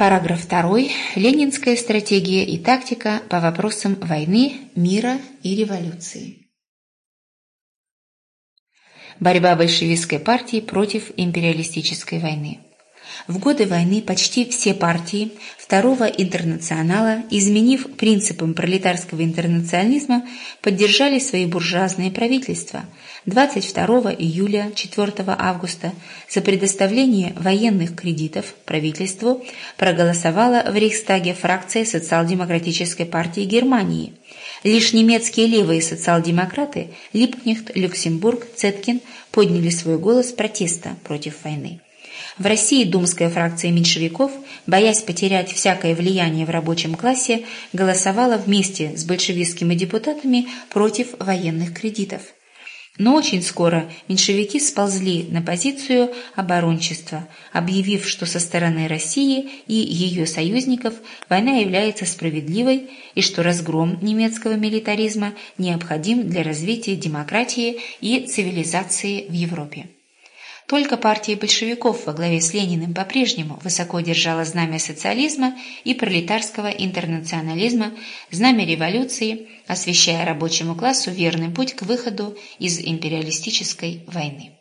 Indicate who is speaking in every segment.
Speaker 1: Параграф 2. Ленинская стратегия и тактика по вопросам войны, мира и революции. Борьба большевистской партии против империалистической войны. В годы войны почти все партии Второго интернационала, изменив принципам пролетарского интернационализма, поддержали свои буржуазные правительства. 22 июля 4 августа за предоставление военных кредитов правительству проголосовала в Рейхстаге фракция социал-демократической партии Германии. Лишь немецкие левые социал-демократы Липкнехт, Люксембург, Цеткин подняли свой голос протеста против войны. В России думская фракция меньшевиков, боясь потерять всякое влияние в рабочем классе, голосовала вместе с большевистскими депутатами против военных кредитов. Но очень скоро меньшевики сползли на позицию оборончества, объявив, что со стороны России и ее союзников война является справедливой и что разгром немецкого милитаризма необходим для развития демократии и цивилизации в Европе. Только партия большевиков во главе с Лениным по-прежнему высоко держала знамя социализма и пролетарского интернационализма, знамя революции, освещая рабочему классу верный путь к выходу из империалистической войны.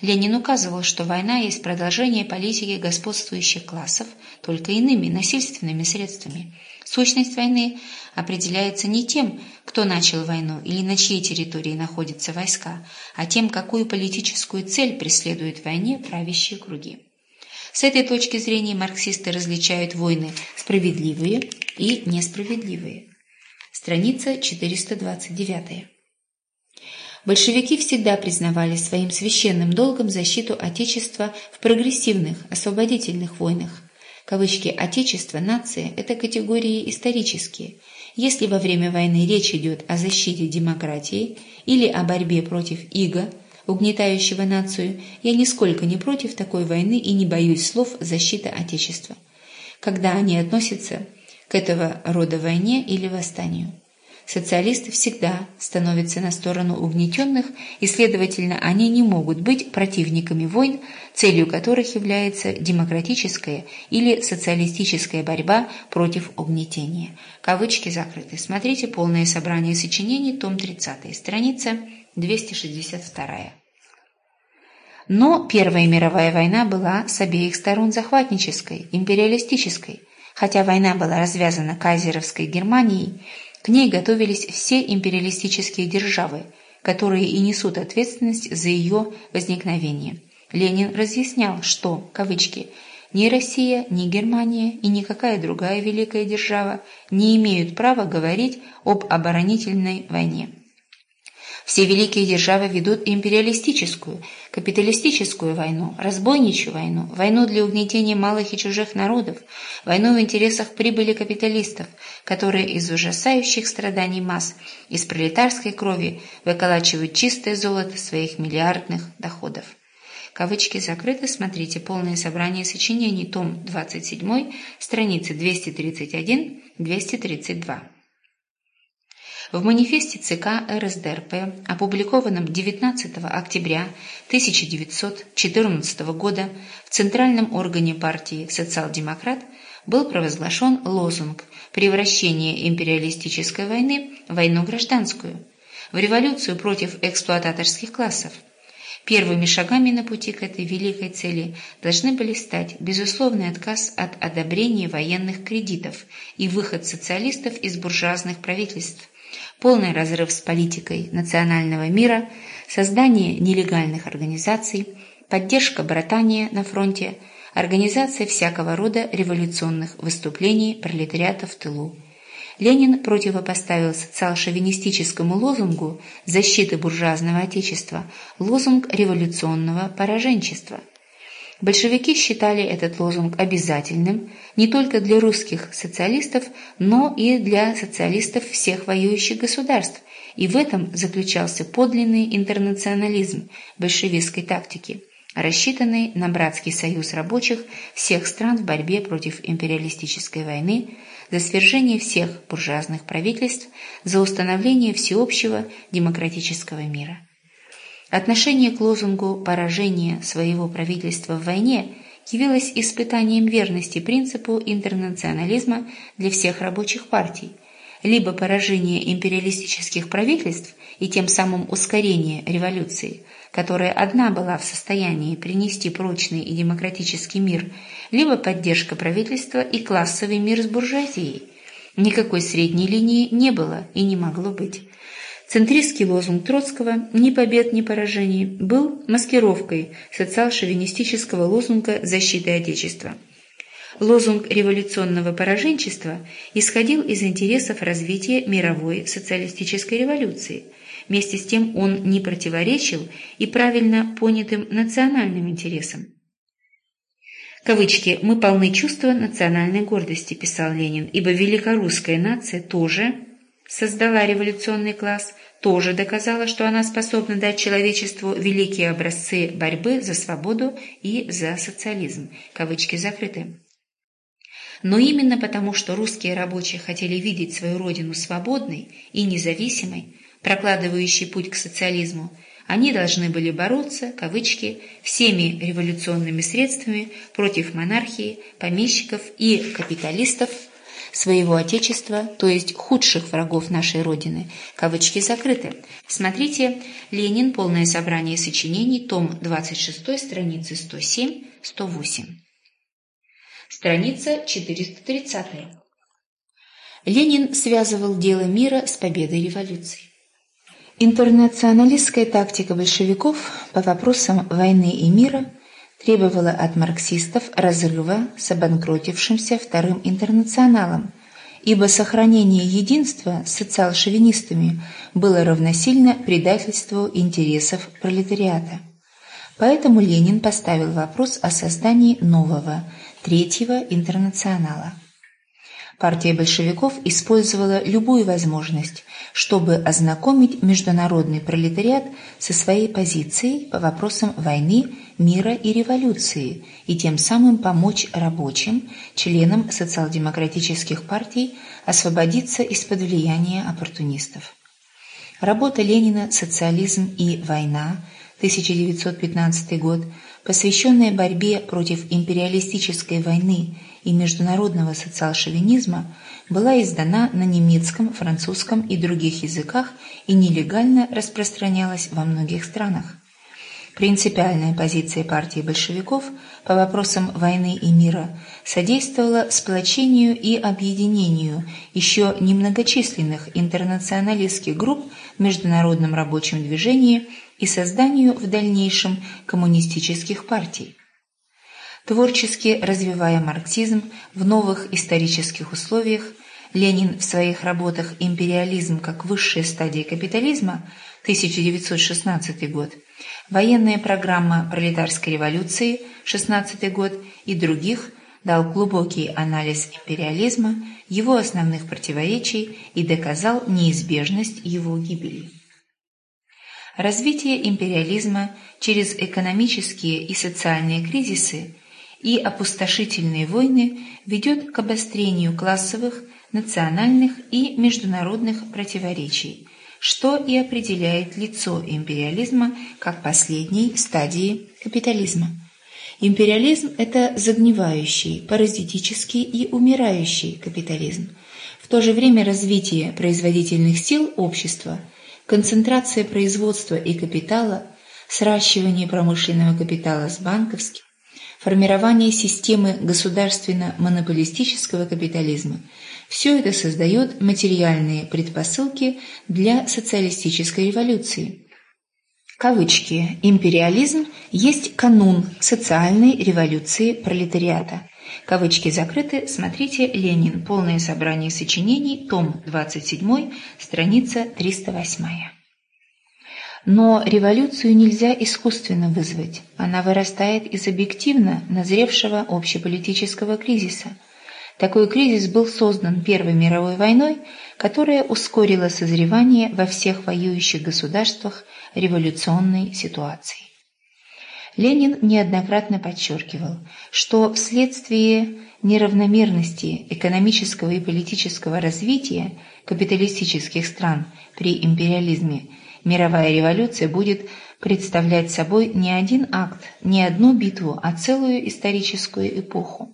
Speaker 1: Ленин указывал, что война есть продолжение политики господствующих классов, только иными насильственными средствами – Сущность войны определяется не тем, кто начал войну или на чьей территории находятся войска, а тем, какую политическую цель преследуют в войне правящие круги. С этой точки зрения марксисты различают войны справедливые и несправедливые. Страница 429. Большевики всегда признавали своим священным долгом защиту Отечества в прогрессивных, освободительных войнах, Кавычки «отечество», «нация» – это категории исторические. Если во время войны речь идет о защите демократии или о борьбе против иго, угнетающего нацию, я нисколько не против такой войны и не боюсь слов «защита Отечества», когда они относятся к этого рода войне или восстанию социалисты всегда становятся на сторону угнетенных, и, следовательно, они не могут быть противниками войн, целью которых является демократическая или социалистическая борьба против угнетения. Кавычки закрыты. Смотрите полное собрание сочинений, том 30, страница 262. Но Первая мировая война была с обеих сторон захватнической, империалистической. Хотя война была развязана кайзеровской Германией, к ней готовились все империалистические державы, которые и несут ответственность за ее возникновение. Ленин разъяснял, что, кавычки, ни Россия, ни Германия и никакая другая великая держава не имеют права говорить об оборонительной войне. Все великие державы ведут империалистическую, капиталистическую войну, разбойничью войну, войну для угнетения малых и чужих народов, войну в интересах прибыли капиталистов, которые из ужасающих страданий масс, из пролетарской крови выколачивают чистое золото своих миллиардных доходов. Кавычки закрыты. Смотрите полное собрание сочинений, том 27, страницы 231-232. В манифесте ЦК РСДРП, опубликованном 19 октября 1914 года в Центральном органе партии «Социал-демократ» был провозглашен лозунг «Превращение империалистической войны в войну гражданскую», в революцию против эксплуататорских классов. Первыми шагами на пути к этой великой цели должны были стать безусловный отказ от одобрения военных кредитов и выход социалистов из буржуазных правительств, полный разрыв с политикой национального мира, создание нелегальных организаций, поддержка братания на фронте, организация всякого рода революционных выступлений пролетариата в тылу. Ленин противопоставил социал-шовинистическому лозунгу защиты буржуазного отечества лозунг революционного пораженчества – Большевики считали этот лозунг обязательным не только для русских социалистов, но и для социалистов всех воюющих государств, и в этом заключался подлинный интернационализм большевистской тактики, рассчитанный на братский союз рабочих всех стран в борьбе против империалистической войны, за свержение всех буржуазных правительств, за установление всеобщего демократического мира. Отношение к лозунгу поражения своего правительства в войне явилось испытанием верности принципу интернационализма для всех рабочих партий, либо поражение империалистических правительств и тем самым ускорение революции, которая одна была в состоянии принести прочный и демократический мир, либо поддержка правительства и классовый мир с буржуазией. Никакой средней линии не было и не могло быть. Центристский лозунг Троцкого «Ни побед, ни поражений» был маскировкой социал-шовинистического лозунга защиты Отечества. Лозунг революционного пораженчества исходил из интересов развития мировой социалистической революции. Вместе с тем он не противоречил и правильно понятым национальным интересам. Кавычки «Мы полны чувства национальной гордости», писал Ленин, ибо великорусская нация тоже создала революционный класс, тоже доказала, что она способна дать человечеству великие образцы борьбы за свободу и за социализм. Кавычки закрыты. Но именно потому, что русские рабочие хотели видеть свою родину свободной и независимой, прокладывающей путь к социализму, они должны были бороться, кавычки, всеми революционными средствами против монархии, помещиков и капиталистов – своего Отечества, то есть худших врагов нашей Родины. Кавычки закрыты. Смотрите «Ленин. Полное собрание сочинений», том 26, страницы 107-108. Страница 430. Ленин связывал дело мира с победой революции. Интернационалистская тактика большевиков по вопросам войны и мира требовала от марксистов разрыва с обанкротившимся Вторым интернационалом, ибо сохранение единства с социал-шовинистами было равносильно предательству интересов пролетариата. Поэтому Ленин поставил вопрос о создании нового, третьего интернационала. Партия большевиков использовала любую возможность, чтобы ознакомить международный пролетариат со своей позицией по вопросам войны, мира и революции и тем самым помочь рабочим, членам социал-демократических партий освободиться из-под влияния оппортунистов. Работа Ленина «Социализм и война» 1915 год, посвященная борьбе против империалистической войны и международного социал-шовинизма, была издана на немецком, французском и других языках и нелегально распространялась во многих странах. Принципиальная позиция партии большевиков по вопросам войны и мира содействовала сплочению и объединению еще немногочисленных интернационалистских групп в международном рабочем движении и созданию в дальнейшем коммунистических партий. Творчески развивая марксизм в новых исторических условиях, Ленин в своих работах «Империализм как высшая стадия капитализма» 1916 год, «Военная программа пролетарской революции» 16 год и других дал глубокий анализ империализма, его основных противоречий и доказал неизбежность его гибели. Развитие империализма через экономические и социальные кризисы и опустошительные войны ведет к обострению классовых, национальных и международных противоречий, что и определяет лицо империализма как последней стадии капитализма. Империализм – это загнивающий, паразитический и умирающий капитализм. В то же время развитие производительных сил общества – концентрация производства и капитала, сращивание промышленного капитала с банковским, формирование системы государственно-монополистического капитализма – все это создает материальные предпосылки для социалистической революции. Кавычки «Империализм есть канун социальной революции пролетариата». Кавычки закрыты. Смотрите «Ленин. Полное собрание сочинений. Том 27. Страница 308». Но революцию нельзя искусственно вызвать. Она вырастает из объективно назревшего общеполитического кризиса. Такой кризис был создан Первой мировой войной, которая ускорила созревание во всех воюющих государствах революционной ситуации. Ленин неоднократно подчеркивал, что вследствие неравномерности экономического и политического развития капиталистических стран при империализме мировая революция будет представлять собой не один акт, не одну битву, а целую историческую эпоху.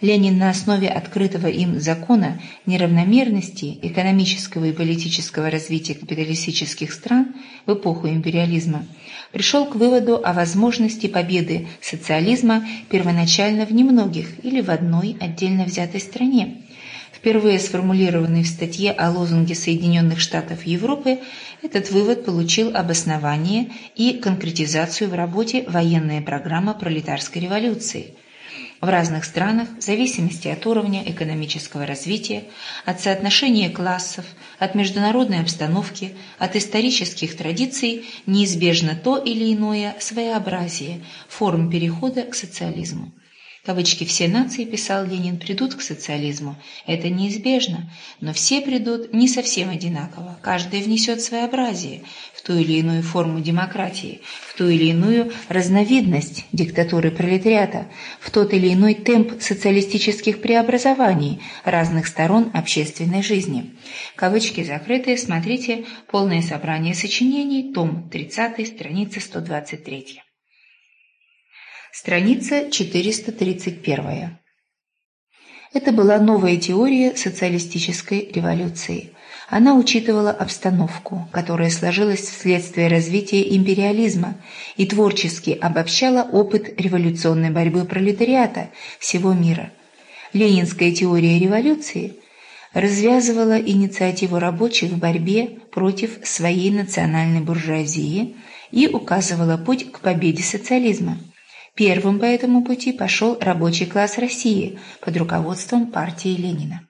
Speaker 1: Ленин на основе открытого им закона неравномерности экономического и политического развития капиталистических стран в эпоху империализма пришел к выводу о возможности победы социализма первоначально в немногих или в одной отдельно взятой стране. Впервые сформулированный в статье о лозунге Соединенных Штатов Европы, этот вывод получил обоснование и конкретизацию в работе «Военная программа пролетарской революции», в разных странах, в зависимости от уровня экономического развития, от соотношения классов, от международной обстановки, от исторических традиций, неизбежно то или иное своеобразие форм перехода к социализму. Кавычки «все нации», писал Ленин, придут к социализму. Это неизбежно, но все придут не совсем одинаково. Каждый внесет своеобразие в ту или иную форму демократии, в ту или иную разновидность диктатуры пролетариата, в тот или иной темп социалистических преобразований разных сторон общественной жизни. Кавычки закрытые, смотрите полное собрание сочинений, том 30, страница 123. Страница 431. Это была новая теория социалистической революции. Она учитывала обстановку, которая сложилась вследствие развития империализма и творчески обобщала опыт революционной борьбы пролетариата всего мира. Ленинская теория революции развязывала инициативу рабочих в борьбе против своей национальной буржуазии и указывала путь к победе социализма. Первым по этому пути пошел рабочий класс России под руководством партии Ленина.